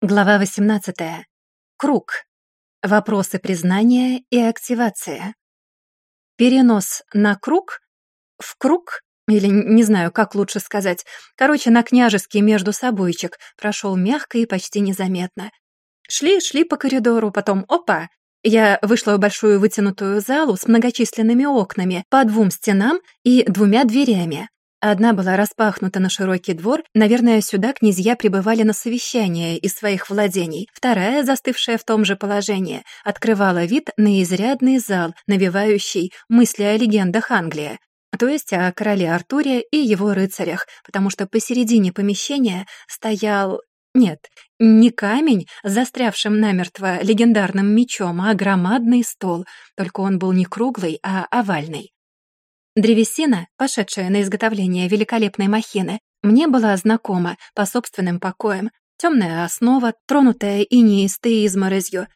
Глава 18. Круг. Вопросы признания и активация. Перенос на круг, в круг, или не знаю, как лучше сказать, короче, на княжеский между собойчик прошел мягко и почти незаметно. Шли, шли по коридору, потом опа! Я вышла в большую вытянутую залу с многочисленными окнами по двум стенам и двумя дверями. Одна была распахнута на широкий двор, наверное, сюда князья прибывали на совещание из своих владений. Вторая, застывшая в том же положении, открывала вид на изрядный зал, навевающий мысли о легендах Англии. То есть о короле Артуре и его рыцарях, потому что посередине помещения стоял... Нет, не камень, застрявшим намертво легендарным мечом, а громадный стол, только он был не круглый, а овальный. Древесина, пошедшая на изготовление великолепной махины, мне была знакома по собственным покоям. Темная основа, тронутая и инеистой изморозью.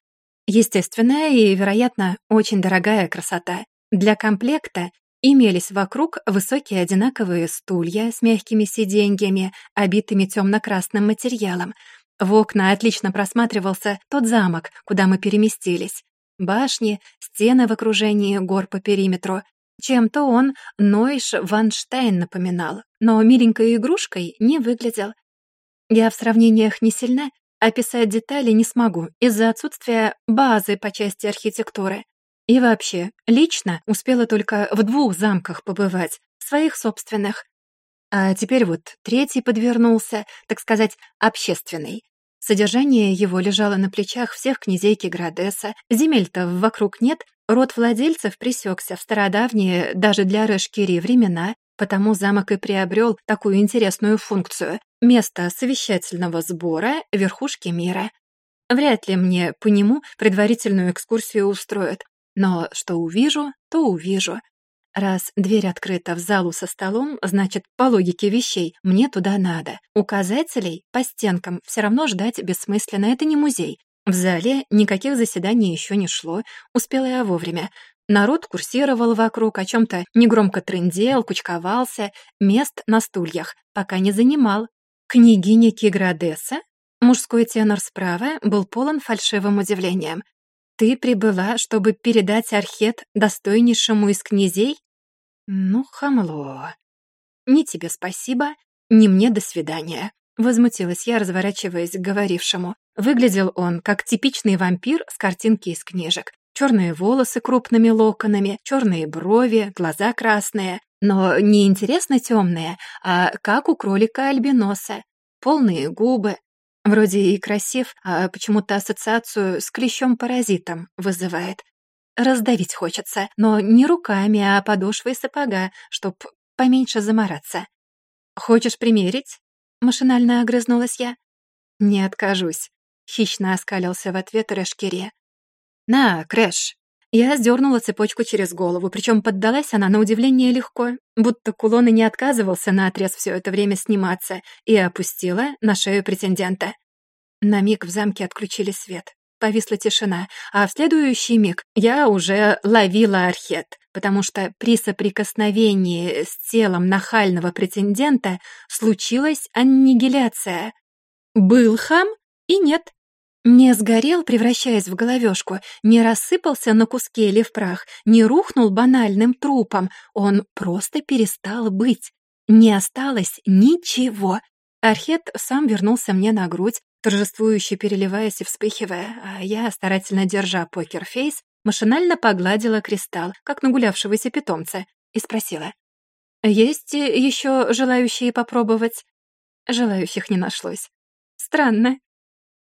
Естественная и, вероятно, очень дорогая красота. Для комплекта имелись вокруг высокие одинаковые стулья с мягкими сиденьями, обитыми темно-красным материалом. В окна отлично просматривался тот замок, куда мы переместились. Башни, стены в окружении гор по периметру, чем-то он Нойш Ванштейн напоминал, но миленькой игрушкой не выглядел. Я в сравнениях не сильна, описать детали не смогу из-за отсутствия базы по части архитектуры. И вообще, лично успела только в двух замках побывать, своих собственных. А теперь вот третий подвернулся, так сказать, общественный. Содержание его лежало на плечах всех князей Киградеса, земель-то вокруг нет, Род владельцев пресекся в стародавние, даже для Решкири, времена, потому замок и приобрел такую интересную функцию — место совещательного сбора верхушки мира. Вряд ли мне по нему предварительную экскурсию устроят, но что увижу, то увижу. Раз дверь открыта в залу со столом, значит, по логике вещей, мне туда надо. Указателей по стенкам все равно ждать бессмысленно, это не музей. В зале никаких заседаний еще не шло, успела я вовремя. Народ курсировал вокруг, о чем-то негромко трындел, кучковался, мест на стульях пока не занимал. Княгиня Киградеса, мужской тенор справа, был полон фальшивым удивлением. «Ты прибыла, чтобы передать архет достойнейшему из князей?» «Ну, хамло. Ни тебе спасибо, ни мне до свидания. Возмутилась я, разворачиваясь к говорившему. Выглядел он как типичный вампир с картинки из книжек. Черные волосы крупными локонами, черные брови, глаза красные. Но не интересно темные, а как у кролика-альбиноса. Полные губы. Вроде и красив, а почему-то ассоциацию с клещом-паразитом вызывает. Раздавить хочется, но не руками, а подошвой сапога, чтоб поменьше замараться. «Хочешь примерить?» Машинально огрызнулась я. «Не откажусь», — хищно оскалился в ответ Решкире. «На, Крэш!» Я сдернула цепочку через голову, причем поддалась она на удивление легко, будто кулон и не отказывался наотрез все это время сниматься, и опустила на шею претендента. На миг в замке отключили свет. Повисла тишина, а в следующий миг я уже ловила архет, потому что при соприкосновении с телом нахального претендента случилась аннигиляция. Был хам и нет. Не сгорел, превращаясь в головешку, не рассыпался на куски или в прах, не рухнул банальным трупом, он просто перестал быть. Не осталось ничего. Архет сам вернулся мне на грудь, торжествующе переливаясь и вспыхивая, а я, старательно держа покерфейс, машинально погладила кристалл, как нагулявшегося питомца, и спросила. «Есть э, еще желающие попробовать?» Желающих не нашлось. «Странно».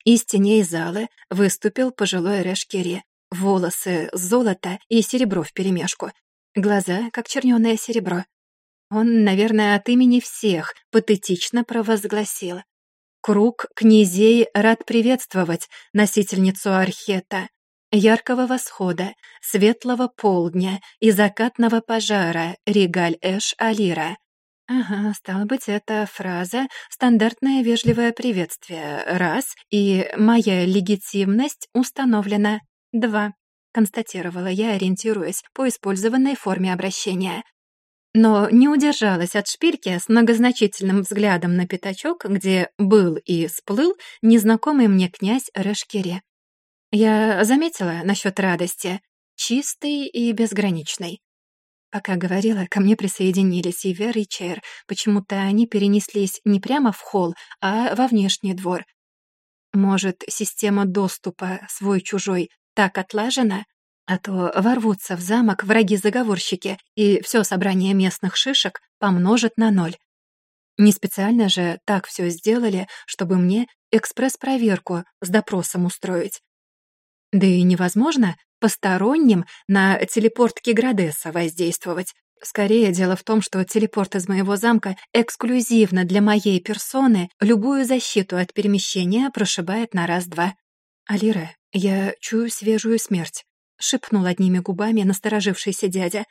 Из теней залы выступил пожилой Решкири. Волосы золото и серебро вперемешку. Глаза, как чернёное серебро. Он, наверное, от имени всех патетично провозгласил. Круг князей рад приветствовать носительницу архета, яркого восхода, светлого полдня и закатного пожара Ригаль Эш Алира. Ага, стало быть, эта фраза — стандартное вежливое приветствие, раз, и моя легитимность установлена, два, констатировала я, ориентируясь по использованной форме обращения но не удержалась от шпильки с многозначительным взглядом на пятачок, где был и сплыл незнакомый мне князь Рашкире. Я заметила насчет радости, чистой и безграничной. Пока говорила, ко мне присоединились и Вер, и Чер. Почему-то они перенеслись не прямо в холл, а во внешний двор. Может, система доступа свой-чужой так отлажена, а то ворвутся в замок враги-заговорщики, и все собрание местных шишек помножат на ноль. Не специально же так все сделали, чтобы мне экспресс-проверку с допросом устроить. Да и невозможно посторонним на телепорт Киградеса воздействовать. Скорее, дело в том, что телепорт из моего замка эксклюзивно для моей персоны любую защиту от перемещения прошибает на раз-два. Алира, я чую свежую смерть. — шепнул одними губами насторожившийся дядя.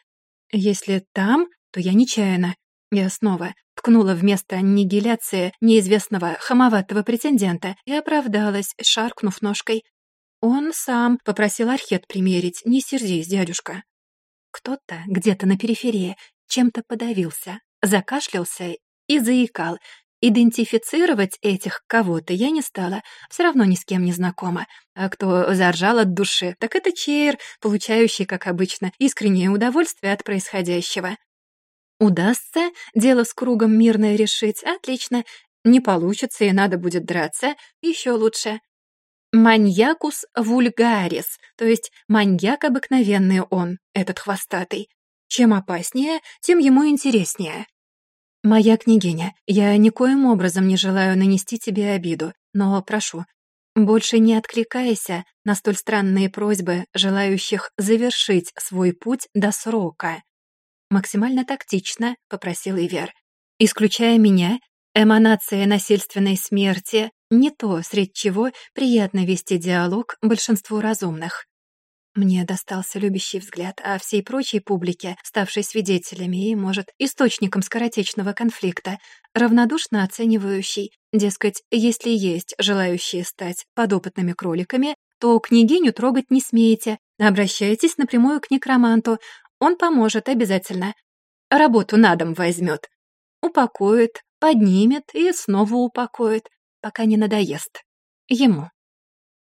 «Если там, то я нечаянно». Я снова ткнула вместо аннигиляции неизвестного хамоватого претендента и оправдалась, шаркнув ножкой. «Он сам попросил архет примерить, не сердись, дядюшка». Кто-то где-то на периферии чем-то подавился, закашлялся и заикал, Идентифицировать этих кого-то я не стала, все равно ни с кем не знакома. А кто заржал от души, так это Чейр, получающий, как обычно, искреннее удовольствие от происходящего. Удастся дело с кругом мирное решить, отлично. Не получится и надо будет драться, еще лучше. Маньякус вульгарис, то есть маньяк обыкновенный он, этот хвостатый. Чем опаснее, тем ему интереснее. «Моя княгиня, я никоим образом не желаю нанести тебе обиду, но прошу, больше не откликайся на столь странные просьбы, желающих завершить свой путь до срока». Максимально тактично попросил Ивер. «Исключая меня, эманация насильственной смерти — не то, среди чего приятно вести диалог большинству разумных. Мне достался любящий взгляд, а всей прочей публике, ставшей свидетелями и, может, источником скоротечного конфликта, равнодушно оценивающий, дескать, если есть желающие стать подопытными кроликами, то княгиню трогать не смеете, обращайтесь напрямую к некроманту, он поможет обязательно. Работу на дом возьмет. Упакует, поднимет и снова упакует, пока не надоест. Ему.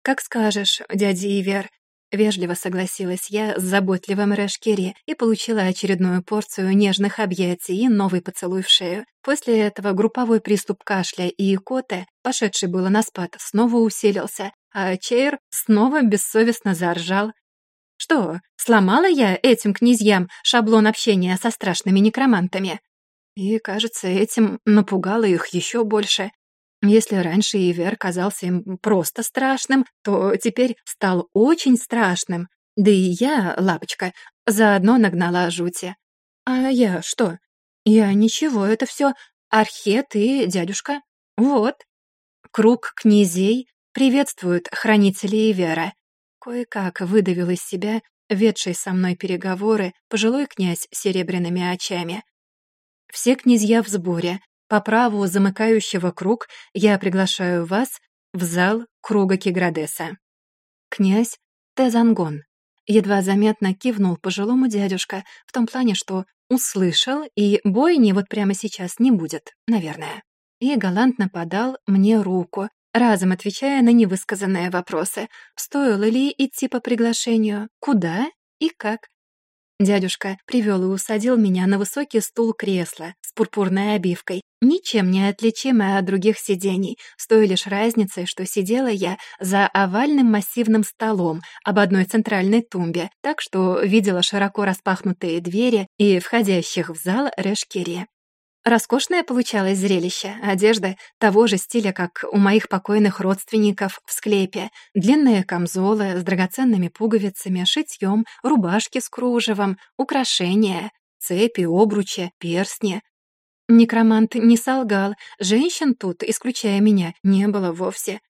«Как скажешь, дядя Ивер», Вежливо согласилась я с заботливым Рэшкири и получила очередную порцию нежных объятий и новый поцелуй в шею. После этого групповой приступ кашля и икоты, пошедший было на спад, снова усилился, а Чейр снова бессовестно заржал. «Что, сломала я этим князьям шаблон общения со страшными некромантами?» И, кажется, этим напугала их еще больше. Если раньше Ивер казался им просто страшным, то теперь стал очень страшным. Да и я, лапочка, заодно нагнала жути. А я что? Я ничего, это все Архет и дядюшка. Вот. Круг князей приветствуют хранителей Ивера. Кое-как выдавил из себя ведший со мной переговоры пожилой князь с серебряными очами. Все князья в сборе, по праву замыкающего круг я приглашаю вас в зал круга Киградеса. Князь Тезангон едва заметно кивнул пожилому дядюшка в том плане, что услышал, и бойни вот прямо сейчас не будет, наверное. И галантно подал мне руку, разом отвечая на невысказанные вопросы. Стоило ли идти по приглашению, куда и как? Дядюшка привел и усадил меня на высокий стул кресла с пурпурной обивкой, ничем не отличимая от других сидений, с той лишь разницей, что сидела я за овальным массивным столом об одной центральной тумбе, так что видела широко распахнутые двери и входящих в зал решкире. Роскошное получалось зрелище. Одежда того же стиля, как у моих покойных родственников в склепе. Длинные камзолы с драгоценными пуговицами, шитьем, рубашки с кружевом, украшения, цепи, обручи, перстни. Некромант не солгал, женщин тут, исключая меня, не было вовсе.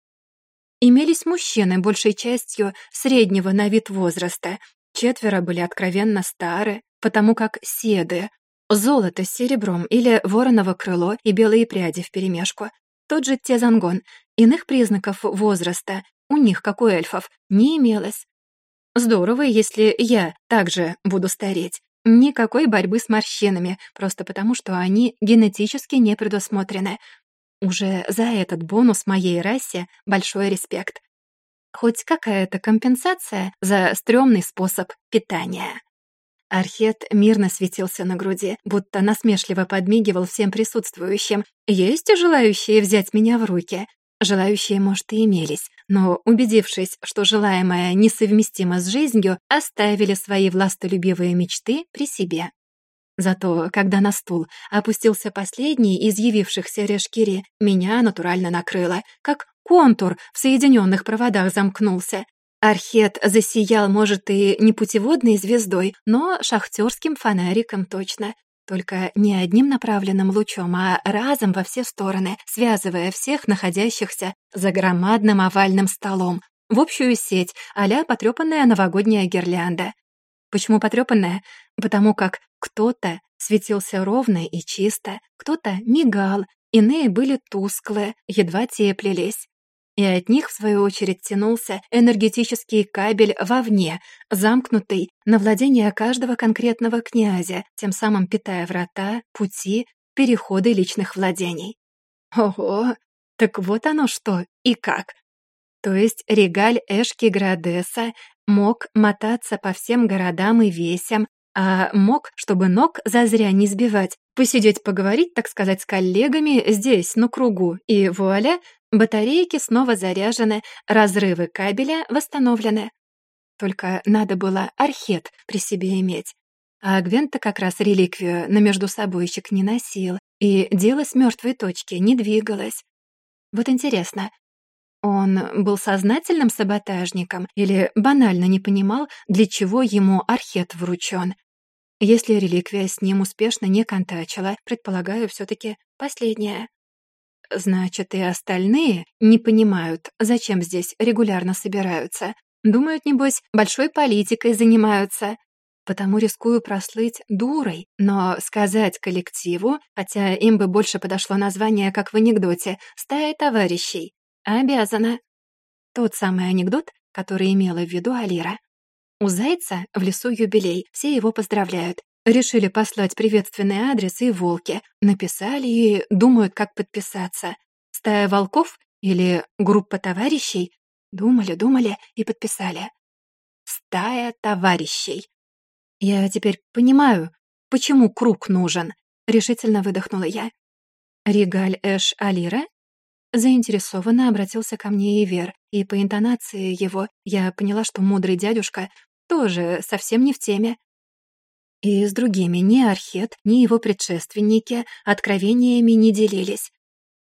Имелись мужчины, большей частью среднего на вид возраста. Четверо были откровенно стары, потому как седы. Золото с серебром или вороново крыло и белые пряди вперемешку. Тот же тезангон. Иных признаков возраста у них, как у эльфов, не имелось. Здорово, если я также буду стареть. Никакой борьбы с морщинами, просто потому что они генетически не предусмотрены. Уже за этот бонус моей расе большой респект. Хоть какая-то компенсация за стрёмный способ питания. Архет мирно светился на груди, будто насмешливо подмигивал всем присутствующим. «Есть желающие взять меня в руки?» Желающие, может, и имелись, но, убедившись, что желаемое несовместимо с жизнью, оставили свои властолюбивые мечты при себе. Зато, когда на стул опустился последний из явившихся решкири, меня натурально накрыло, как контур в соединенных проводах замкнулся. Архет засиял, может, и не путеводной звездой, но шахтерским фонариком точно только не одним направленным лучом, а разом во все стороны, связывая всех находящихся за громадным овальным столом в общую сеть а-ля потрёпанная новогодняя гирлянда. Почему потрёпанная? Потому как кто-то светился ровно и чисто, кто-то мигал, иные были тусклые, едва теплились и от них, в свою очередь, тянулся энергетический кабель вовне, замкнутый на владение каждого конкретного князя, тем самым питая врата, пути, переходы личных владений. Ого, так вот оно что и как. То есть регаль Эшки Градеса мог мотаться по всем городам и весям, а мог, чтобы ног зазря не сбивать, посидеть поговорить, так сказать, с коллегами здесь, на кругу, и вуаля, Батарейки снова заряжены, разрывы кабеля восстановлены. Только надо было архет при себе иметь. А Гвента как раз реликвию на междусобойщик не носил, и дело с мертвой точки не двигалось. Вот интересно, он был сознательным саботажником или банально не понимал, для чего ему архет вручен? Если реликвия с ним успешно не контачила, предполагаю, все таки последняя. Значит, и остальные не понимают, зачем здесь регулярно собираются. Думают, небось, большой политикой занимаются. Потому рискую прослыть дурой, но сказать коллективу, хотя им бы больше подошло название, как в анекдоте, «стая товарищей», обязана. Тот самый анекдот, который имела в виду Алира. У зайца в лесу юбилей, все его поздравляют. Решили послать приветственный адрес и волки. Написали и думают, как подписаться. Стая волков или группа товарищей? Думали, думали и подписали. Стая товарищей. Я теперь понимаю, почему круг нужен. Решительно выдохнула я. Ригаль Эш Алира? Заинтересованно обратился ко мне Ивер, и по интонации его я поняла, что мудрый дядюшка тоже совсем не в теме. И с другими ни Архет, ни его предшественники откровениями не делились.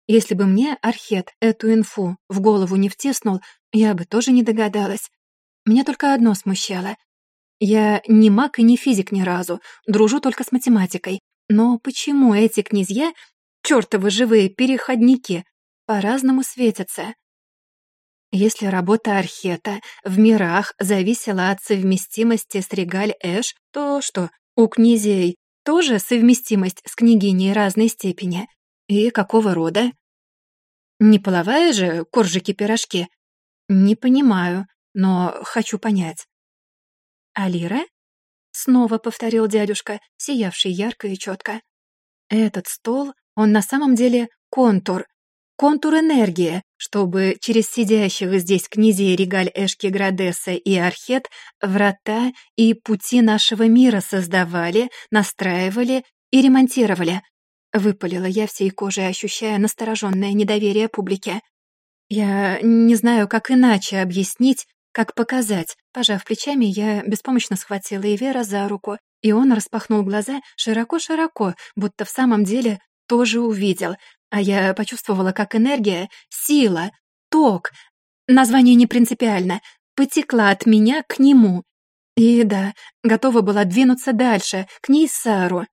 Если бы мне Архет эту инфу в голову не втиснул, я бы тоже не догадалась. Меня только одно смущало. Я не маг и не физик ни разу, дружу только с математикой. Но почему эти князья, чертовы живые переходники, по-разному светятся? Если работа Архета в мирах зависела от совместимости с Регаль Эш, то что, у князей тоже совместимость с княгиней разной степени? И какого рода? Не половая же коржики-пирожки? Не понимаю, но хочу понять. «Алира?» — снова повторил дядюшка, сиявший ярко и четко. «Этот стол, он на самом деле контур, контур энергии, чтобы через сидящих здесь князей Регаль Эшки Градеса и Архет врата и пути нашего мира создавали, настраивали и ремонтировали. Выпалила я всей кожей, ощущая настороженное недоверие публике. Я не знаю, как иначе объяснить, как показать. Пожав плечами, я беспомощно схватила Ивера за руку, и он распахнул глаза широко-широко, будто в самом деле тоже увидел, а я почувствовала, как энергия, сила, ток, название не принципиально, потекла от меня к нему. И да, готова была двинуться дальше, к ней Сару.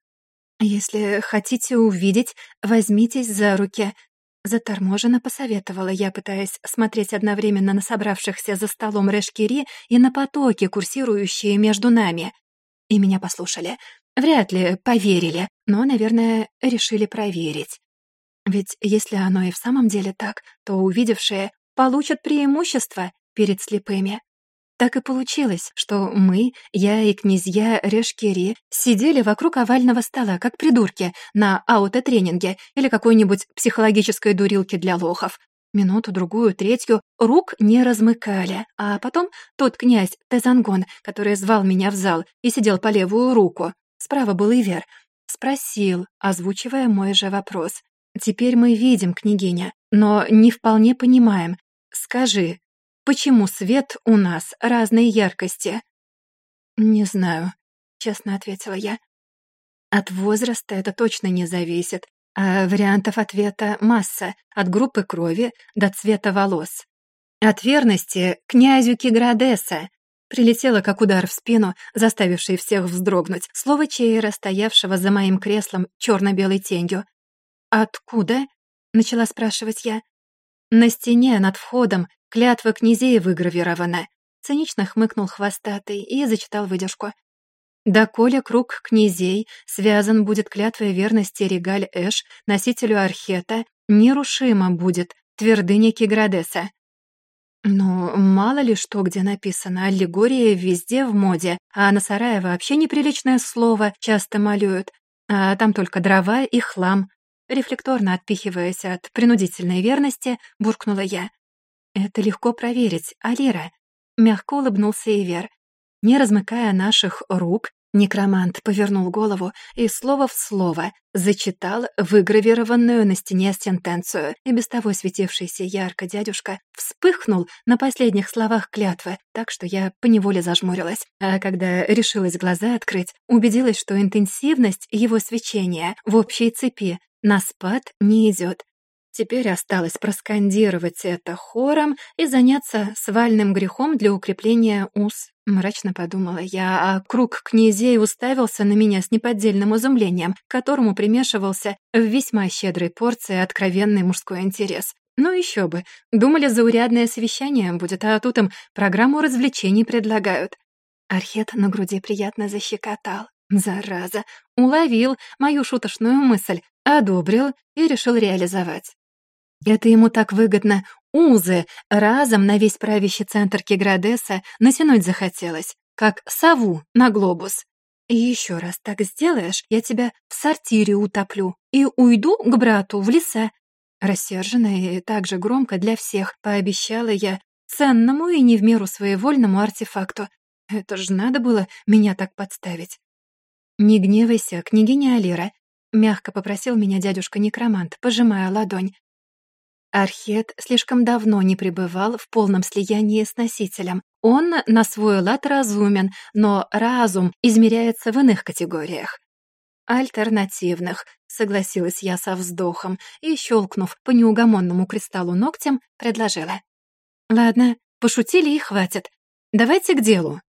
«Если хотите увидеть, возьмитесь за руки», — заторможенно посоветовала я, пытаясь смотреть одновременно на собравшихся за столом Решкири и на потоки, курсирующие между нами. И меня послушали. Вряд ли поверили, но, наверное, решили проверить. Ведь если оно и в самом деле так, то увидевшие получат преимущество перед слепыми. Так и получилось, что мы, я и князья Решкири, сидели вокруг овального стола, как придурки, на аутотренинге или какой-нибудь психологической дурилке для лохов. Минуту, другую, третью рук не размыкали, а потом тот князь Тезангон, который звал меня в зал и сидел по левую руку, справа был Ивер, спросил, озвучивая мой же вопрос. Теперь мы видим, княгиня, но не вполне понимаем. Скажи, почему свет у нас разной яркости?» «Не знаю», — честно ответила я. «От возраста это точно не зависит, а вариантов ответа масса, от группы крови до цвета волос. От верности князю Киградеса, Прилетело, как удар в спину, заставивший всех вздрогнуть, слово Чейра, стоявшего за моим креслом черно-белой тенью. «Откуда?» — начала спрашивать я. «На стене над входом клятва князей выгравирована», — цинично хмыкнул хвостатый и зачитал выдержку. «Доколе круг князей связан будет клятвой верности Регаль-Эш, носителю Архета, нерушимо будет твердыня Киградеса». «Ну, мало ли что где написано, аллегория везде в моде, а на сарае вообще неприличное слово часто малюют, а там только дрова и хлам», Рефлекторно отпихиваясь от принудительной верности, буркнула я. «Это легко проверить, Алира», — мягко улыбнулся Ивер. Не размыкая наших рук, некромант повернул голову и слово в слово зачитал выгравированную на стене сентенцию, и без того светившийся ярко дядюшка вспыхнул на последних словах клятвы, так что я поневоле зажмурилась. А когда решилась глаза открыть, убедилась, что интенсивность его свечения в общей цепи на спад не идет. Теперь осталось проскандировать это хором и заняться свальным грехом для укрепления ус. Мрачно подумала я, а круг князей уставился на меня с неподдельным изумлением, к которому примешивался в весьма щедрой порции откровенный мужской интерес. Ну еще бы, думали, заурядное совещание будет, а тут им программу развлечений предлагают. Архет на груди приятно защекотал. Зараза! Уловил мою шуточную мысль, одобрил и решил реализовать. Это ему так выгодно. Узы разом на весь правящий центр Киградеса натянуть захотелось, как сову на глобус. И еще раз так сделаешь, я тебя в сортире утоплю и уйду к брату в леса. Рассерженно и также громко для всех пообещала я ценному и не в меру своевольному артефакту. Это ж надо было меня так подставить. «Не гневайся, княгиня Алира», — мягко попросил меня дядюшка-некромант, пожимая ладонь. Архет слишком давно не пребывал в полном слиянии с носителем. Он на свой лад разумен, но разум измеряется в иных категориях. «Альтернативных», — согласилась я со вздохом и, щелкнув по неугомонному кристаллу ногтем, предложила. «Ладно, пошутили и хватит. Давайте к делу».